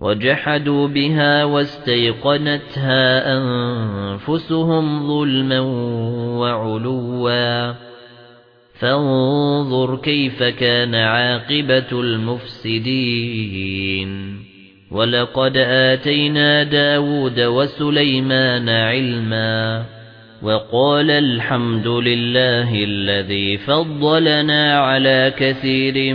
وَجَحَدُوا بِهَا وَاسْتَيْقَنَتْهَا أَنفُسُهُمْ ظُلْمًا وَعُلُوًّا. فَانظُرْ كَيْفَ كَانَ عَاقِبَةُ الْمُفْسِدِينَ. وَلَقَدْ آتَيْنَا دَاوُودَ وَسُلَيْمَانَ عِلْمًا وَقَالَ الْحَمْدُ لِلَّهِ الَّذِي فَضَّلَنَا عَلَى كَثِيرٍ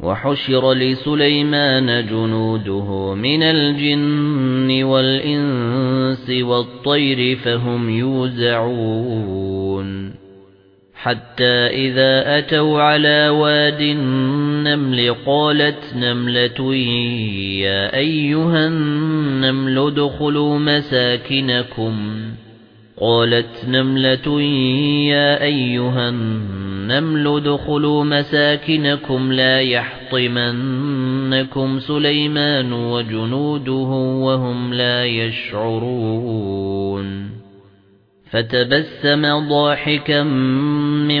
وَحُشِرَ لِسُلَيْمَانَ جُنُودُهُ مِنَ الْجِنِّ وَالْإِنسِ وَالطَّيْرِ فَهُمْ يُوزَعُونَ. حَتَّى إِذَا أَتَوْا عَلَى وَادِ النَّمْلِ قَالَتْ نَمْلَةٌ يَا أَيُّهَا النَّمْلُ ادْخُلُوا مَسَاكِنَكُمْ. قالت نملة يا أيها النمل ادخلوا مساكنكم لا يحطمنكم سليمان وجنوده وهم لا يشعرون فتبسم ضاحكا من